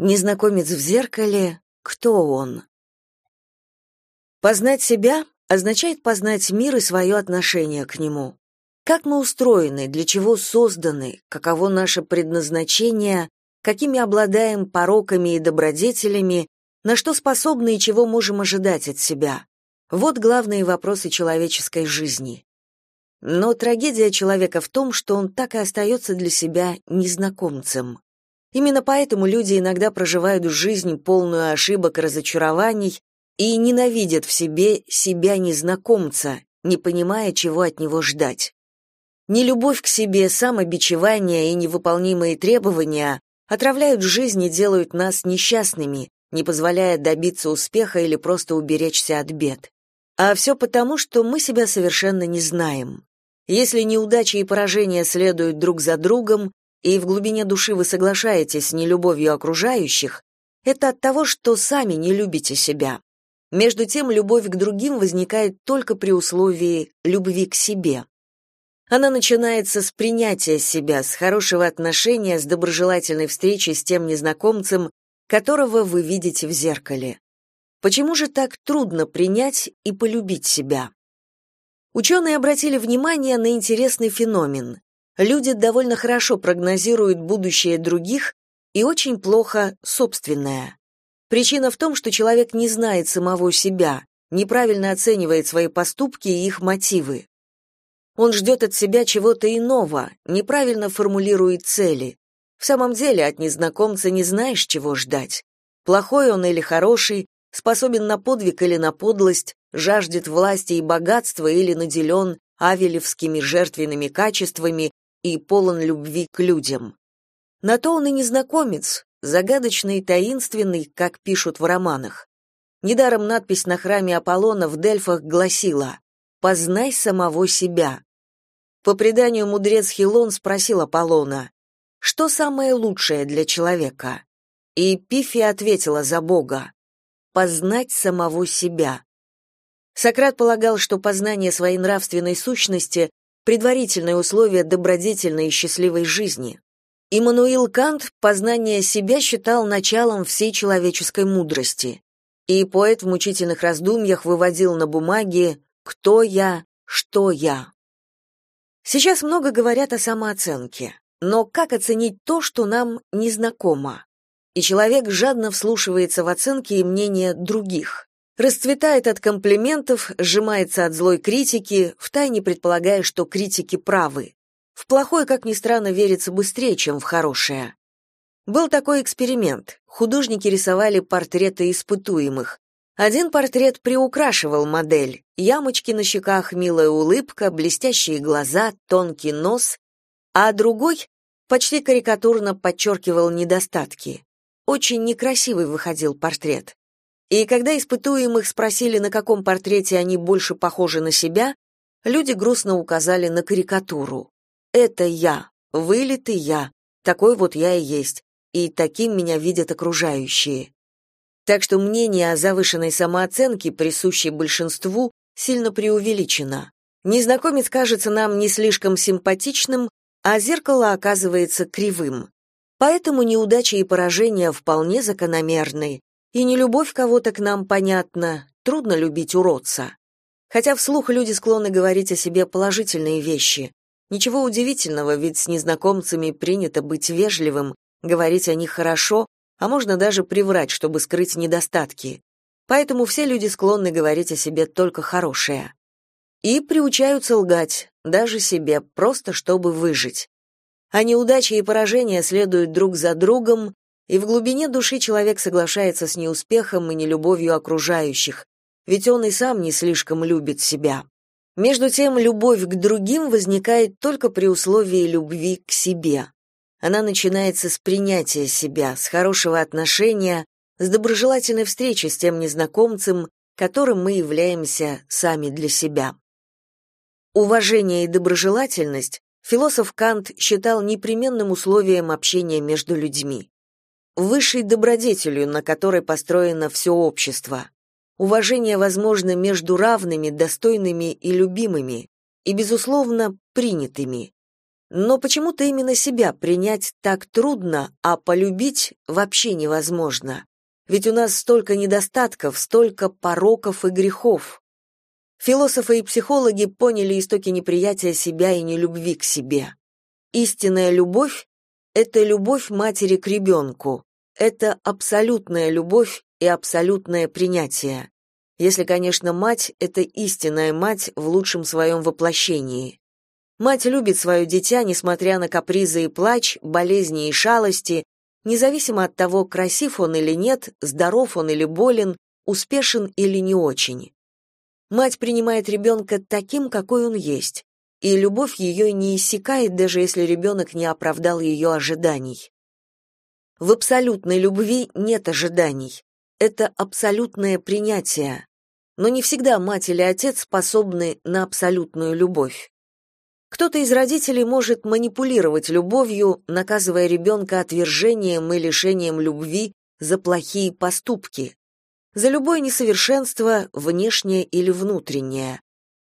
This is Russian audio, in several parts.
Незнакомец в зеркале, кто он? Познать себя означает познать мир и свое отношение к нему. Как мы устроены, для чего созданы, каково наше предназначение, какими обладаем пороками и добродетелями, на что способны и чего можем ожидать от себя. Вот главные вопросы человеческой жизни. Но трагедия человека в том, что он так и остается для себя незнакомцем. Именно поэтому люди иногда проживают жизнь полную ошибок и разочарований и ненавидят в себе себя незнакомца, не понимая, чего от него ждать. Нелюбовь к себе, самобичевание и невыполнимые требования отравляют жизнь и делают нас несчастными, не позволяя добиться успеха или просто уберечься от бед. А все потому, что мы себя совершенно не знаем. Если неудачи и поражения следуют друг за другом, и в глубине души вы соглашаетесь с нелюбовью окружающих, это от того, что сами не любите себя. Между тем, любовь к другим возникает только при условии любви к себе. Она начинается с принятия себя, с хорошего отношения, с доброжелательной встречи с тем незнакомцем, которого вы видите в зеркале. Почему же так трудно принять и полюбить себя? Ученые обратили внимание на интересный феномен. Люди довольно хорошо прогнозируют будущее других и очень плохо собственное. Причина в том, что человек не знает самого себя, неправильно оценивает свои поступки и их мотивы. Он ждет от себя чего-то иного, неправильно формулирует цели. В самом деле от незнакомца не знаешь, чего ждать. Плохой он или хороший, способен на подвиг или на подлость, жаждет власти и богатства или наделен авелевскими жертвенными качествами и полон любви к людям. На то он и незнакомец, загадочный и таинственный, как пишут в романах. Недаром надпись на храме Аполлона в Дельфах гласила «Познай самого себя». По преданию мудрец Хилон спросил Аполлона, что самое лучшее для человека? И Пифия ответила за Бога познать самого себя. Сократ полагал, что познание своей нравственной сущности предварительное условие добродетельной и счастливой жизни. Иммануил Кант познание себя считал началом всей человеческой мудрости. И поэт в мучительных раздумьях выводил на бумаге «Кто я? Что я?». Сейчас много говорят о самооценке, но как оценить то, что нам незнакомо? И человек жадно вслушивается в оценки и мнения других расцветает от комплиментов, сжимается от злой критики, втайне предполагая, что критики правы. В плохое, как ни странно, верится быстрее, чем в хорошее. Был такой эксперимент. Художники рисовали портреты испытуемых. Один портрет приукрашивал модель. Ямочки на щеках, милая улыбка, блестящие глаза, тонкий нос, а другой почти карикатурно подчеркивал недостатки. Очень некрасивый выходил портрет. И когда испытуемых спросили, на каком портрете они больше похожи на себя, люди грустно указали на карикатуру. «Это я, вылитый я, такой вот я и есть, и таким меня видят окружающие». Так что мнение о завышенной самооценке, присущей большинству, сильно преувеличено. Незнакомец кажется нам не слишком симпатичным, а зеркало оказывается кривым. Поэтому неудачи и поражения вполне закономерны, и не любовь кого-то к нам понятна, трудно любить уродца. Хотя вслух люди склонны говорить о себе положительные вещи. Ничего удивительного, ведь с незнакомцами принято быть вежливым, говорить о них хорошо, а можно даже приврать, чтобы скрыть недостатки. Поэтому все люди склонны говорить о себе только хорошее. И приучаются лгать, даже себе, просто чтобы выжить. А неудачи и поражения следуют друг за другом, и в глубине души человек соглашается с неуспехом и нелюбовью окружающих, ведь он и сам не слишком любит себя. Между тем, любовь к другим возникает только при условии любви к себе. Она начинается с принятия себя, с хорошего отношения, с доброжелательной встречи с тем незнакомцем, которым мы являемся сами для себя. Уважение и доброжелательность философ Кант считал непременным условием общения между людьми высшей добродетелью, на которой построено все общество. Уважение возможно между равными, достойными и любимыми, и, безусловно, принятыми. Но почему-то именно себя принять так трудно, а полюбить вообще невозможно. Ведь у нас столько недостатков, столько пороков и грехов. Философы и психологи поняли истоки неприятия себя и нелюбви к себе. Истинная любовь — это любовь матери к ребенку. Это абсолютная любовь и абсолютное принятие. Если, конечно, мать — это истинная мать в лучшем своем воплощении. Мать любит свое дитя, несмотря на капризы и плач, болезни и шалости, независимо от того, красив он или нет, здоров он или болен, успешен или не очень. Мать принимает ребенка таким, какой он есть, и любовь ее не иссякает, даже если ребенок не оправдал ее ожиданий. В абсолютной любви нет ожиданий. Это абсолютное принятие. Но не всегда мать или отец способны на абсолютную любовь. Кто-то из родителей может манипулировать любовью, наказывая ребенка отвержением и лишением любви за плохие поступки, за любое несовершенство, внешнее или внутреннее.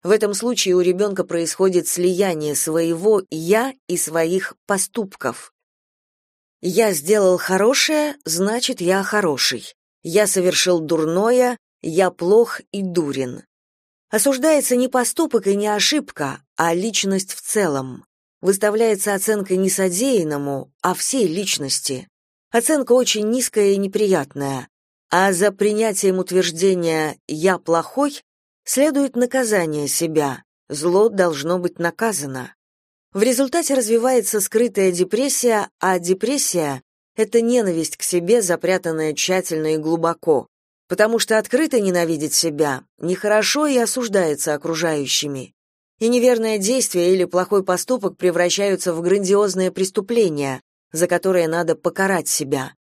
В этом случае у ребенка происходит слияние своего «я» и своих поступков. «Я сделал хорошее, значит, я хороший. Я совершил дурное, я плох и дурен». Осуждается не поступок и не ошибка, а личность в целом. Выставляется оценка не содеянному, а всей личности. Оценка очень низкая и неприятная. А за принятием утверждения «я плохой» следует наказание себя. Зло должно быть наказано. В результате развивается скрытая депрессия, а депрессия — это ненависть к себе, запрятанная тщательно и глубоко потому что открыто ненавидеть себя нехорошо и осуждается окружающими. И неверное действие или плохой поступок превращаются в грандиозное преступление, за которое надо покарать себя.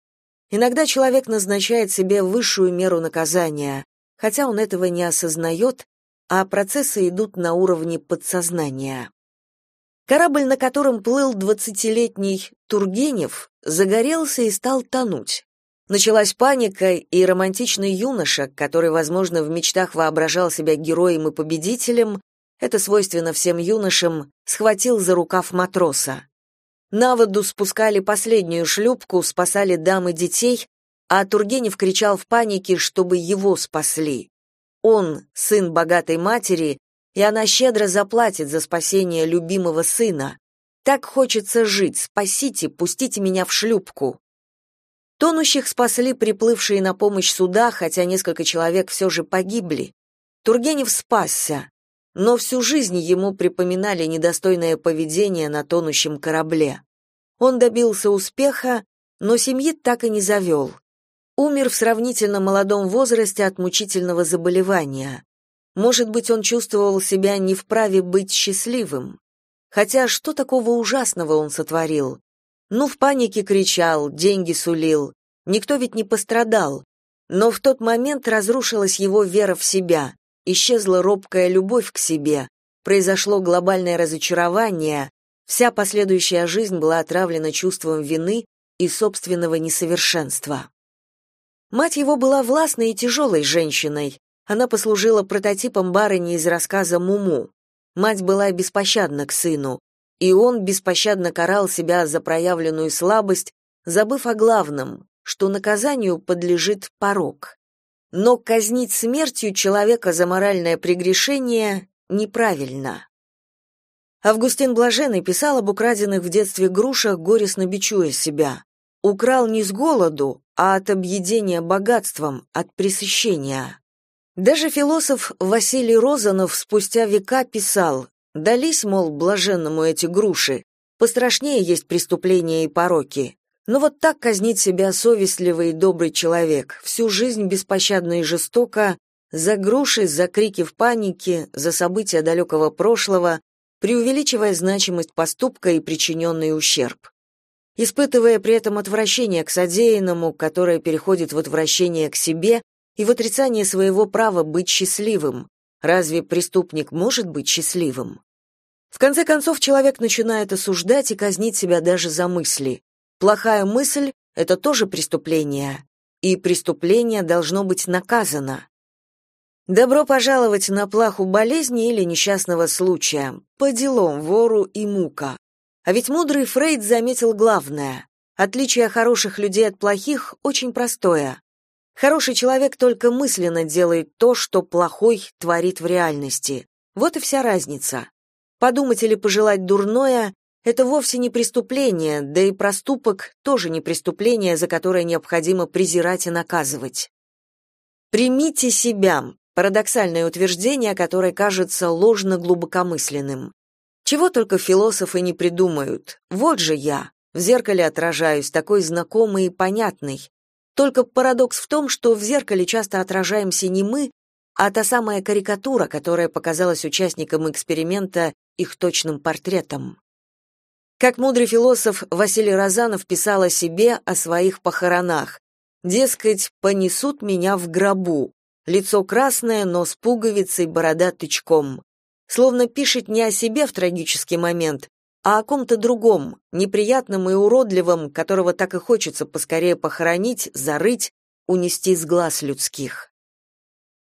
Иногда человек назначает себе высшую меру наказания, хотя он этого не осознает, а процессы идут на уровне подсознания. Корабль, на котором плыл двадцатилетний Тургенев, загорелся и стал тонуть. Началась паника, и романтичный юноша, который, возможно, в мечтах воображал себя героем и победителем, это свойственно всем юношам, схватил за рукав матроса. На воду спускали последнюю шлюпку, спасали дам и детей, а Тургенев кричал в панике, чтобы его спасли. Он, сын богатой матери, и она щедро заплатит за спасение любимого сына. Так хочется жить, спасите, пустите меня в шлюпку. Тонущих спасли приплывшие на помощь суда, хотя несколько человек все же погибли. Тургенев спасся, но всю жизнь ему припоминали недостойное поведение на тонущем корабле. Он добился успеха, но семьи так и не завел. Умер в сравнительно молодом возрасте от мучительного заболевания. Может быть, он чувствовал себя не вправе быть счастливым. Хотя что такого ужасного он сотворил? Ну, в панике кричал, деньги сулил. Никто ведь не пострадал. Но в тот момент разрушилась его вера в себя, исчезла робкая любовь к себе, произошло глобальное разочарование, вся последующая жизнь была отравлена чувством вины и собственного несовершенства. Мать его была властной и тяжелой женщиной. Она послужила прототипом барыни из рассказа «Муму». Мать была беспощадна к сыну, и он беспощадно карал себя за проявленную слабость, забыв о главном, что наказанию подлежит порок. Но казнить смертью человека за моральное прегрешение неправильно. Августин Блаженный писал об украденных в детстве грушах, горестно бичуя себя. Украл не с голоду, а от объедения богатством, от пресыщения. Даже философ Василий Розанов спустя века писал Дались, мол, блаженному эти груши. Пострашнее есть преступления и пороки. Но вот так казнит себя совестливый и добрый человек, всю жизнь беспощадно и жестоко, за груши, за крики в панике, за события далекого прошлого, преувеличивая значимость поступка и причиненный ущерб. Испытывая при этом отвращение к содеянному, которое переходит в отвращение к себе и в отрицание своего права быть счастливым, Разве преступник может быть счастливым? В конце концов, человек начинает осуждать и казнить себя даже за мысли. Плохая мысль — это тоже преступление, и преступление должно быть наказано. Добро пожаловать на плаху болезни или несчастного случая, по делам вору и мука. А ведь мудрый Фрейд заметил главное. Отличие хороших людей от плохих очень простое. Хороший человек только мысленно делает то, что плохой творит в реальности. Вот и вся разница. Подумать или пожелать дурное — это вовсе не преступление, да и проступок тоже не преступление, за которое необходимо презирать и наказывать. Примите себя — парадоксальное утверждение, которое кажется ложно-глубокомысленным. Чего только философы не придумают. Вот же я, в зеркале отражаюсь, такой знакомый и понятный. Только парадокс в том, что в зеркале часто отражаемся не мы, а та самая карикатура, которая показалась участникам эксперимента их точным портретом. Как мудрый философ Василий Розанов писал о себе, о своих похоронах. Дескать, понесут меня в гробу. Лицо красное, но с пуговицей, борода тычком. Словно пишет не о себе в трагический момент, а о ком-то другом, неприятном и уродливом, которого так и хочется поскорее похоронить, зарыть, унести с глаз людских.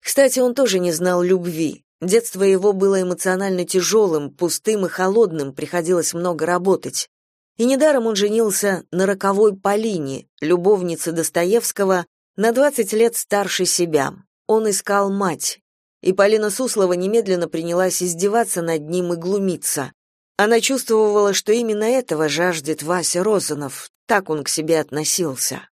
Кстати, он тоже не знал любви. Детство его было эмоционально тяжелым, пустым и холодным, приходилось много работать. И недаром он женился на роковой Полине, любовнице Достоевского, на 20 лет старше себя. Он искал мать. И Полина Суслова немедленно принялась издеваться над ним и глумиться. Она чувствовала, что именно этого жаждет Вася Розанов, так он к себе относился.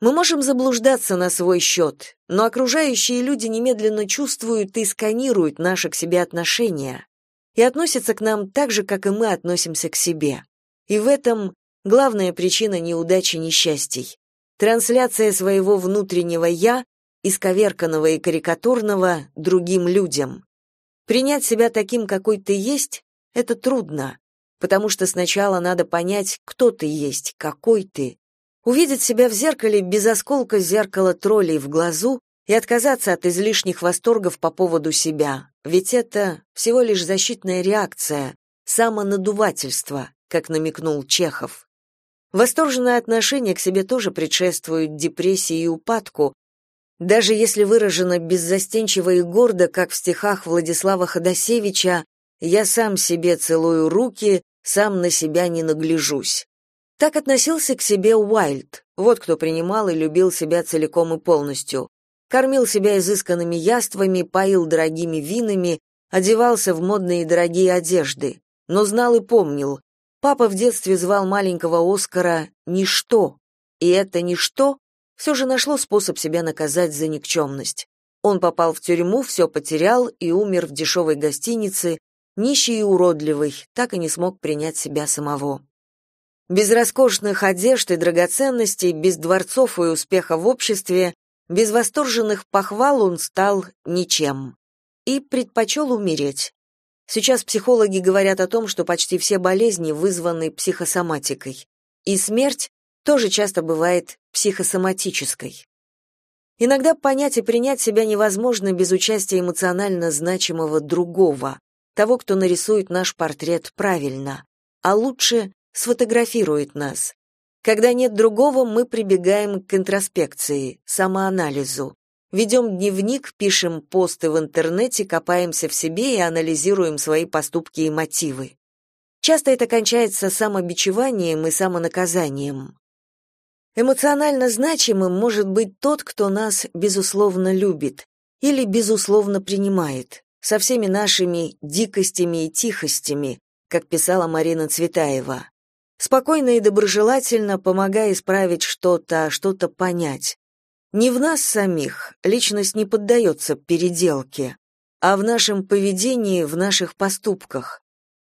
Мы можем заблуждаться на свой счет, но окружающие люди немедленно чувствуют и сканируют наши к себе отношения и относятся к нам так же, как и мы относимся к себе. И в этом главная причина неудачи и несчастий. Трансляция своего внутреннего «я», исковерканного и карикатурного, другим людям. Принять себя таким, какой ты есть, это трудно, потому что сначала надо понять, кто ты есть, какой ты. Увидеть себя в зеркале без осколка зеркала троллей в глазу и отказаться от излишних восторгов по поводу себя, ведь это всего лишь защитная реакция, самонадувательство, как намекнул Чехов. Восторженное отношение к себе тоже предшествует депрессии и упадку, даже если выражено беззастенчиво и гордо, как в стихах Владислава Ходосевича я сам себе целую руки, сам на себя не нагляжусь. Так относился к себе Уайльд. Вот кто принимал и любил себя целиком и полностью. Кормил себя изысканными яствами, поил дорогими винами, одевался в модные дорогие одежды. Но знал и помнил. Папа в детстве звал маленького Оскара «Ничто». И это «Ничто» все же нашло способ себя наказать за никчемность. Он попал в тюрьму, все потерял и умер в дешевой гостинице, нищий и уродливый, так и не смог принять себя самого. Без роскошных одежд и драгоценностей, без дворцов и успеха в обществе, без восторженных похвал он стал ничем. И предпочел умереть. Сейчас психологи говорят о том, что почти все болезни вызваны психосоматикой. И смерть тоже часто бывает психосоматической. Иногда понять и принять себя невозможно без участия эмоционально значимого другого, того, кто нарисует наш портрет правильно, а лучше сфотографирует нас. Когда нет другого, мы прибегаем к интроспекции, самоанализу. Ведем дневник, пишем посты в интернете, копаемся в себе и анализируем свои поступки и мотивы. Часто это кончается самобичеванием и самонаказанием. Эмоционально значимым может быть тот, кто нас безусловно любит или безусловно принимает со всеми нашими дикостями и тихостями, как писала Марина Цветаева. Спокойно и доброжелательно помогая исправить что-то, что-то понять. Не в нас самих, личность не поддается переделке, а в нашем поведении, в наших поступках.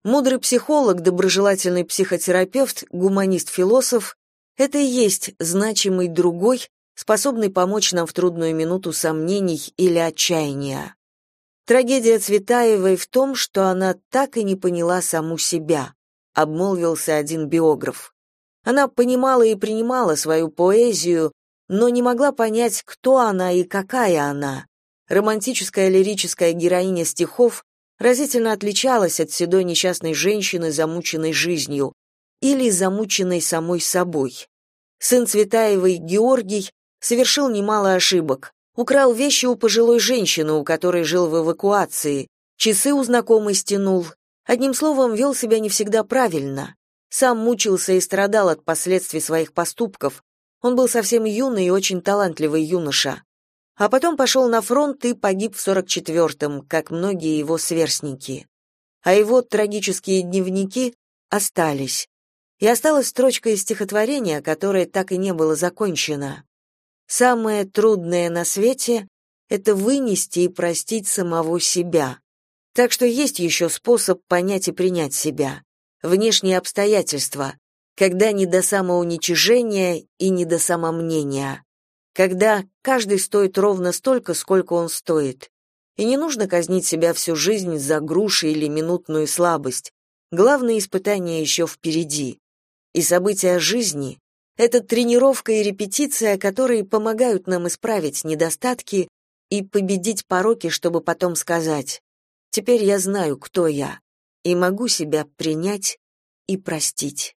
Мудрый психолог, доброжелательный психотерапевт, гуманист-философ — это и есть значимый другой, способный помочь нам в трудную минуту сомнений или отчаяния. Трагедия Цветаевой в том, что она так и не поняла саму себя, обмолвился один биограф. Она понимала и принимала свою поэзию, но не могла понять, кто она и какая она. Романтическая лирическая героиня стихов разительно отличалась от седой несчастной женщины, замученной жизнью, или замученной самой собой. Сын Цветаевой, Георгий, совершил немало ошибок, Украл вещи у пожилой женщины, у которой жил в эвакуации, часы у знакомой стянул, Одним словом, вел себя не всегда правильно. Сам мучился и страдал от последствий своих поступков. Он был совсем юный и очень талантливый юноша. А потом пошел на фронт и погиб в 44-м, как многие его сверстники. А его трагические дневники остались. И осталась строчка из стихотворения, которое так и не было закончено. «Самое трудное на свете — это вынести и простить самого себя. Так что есть еще способ понять и принять себя. Внешние обстоятельства, когда не до самоуничижения и не до самомнения. Когда каждый стоит ровно столько, сколько он стоит. И не нужно казнить себя всю жизнь за груши или минутную слабость. Главное испытание еще впереди. И события жизни — это тренировка и репетиция, которые помогают нам исправить недостатки и победить пороки, чтобы потом сказать Теперь я знаю, кто я, и могу себя принять и простить.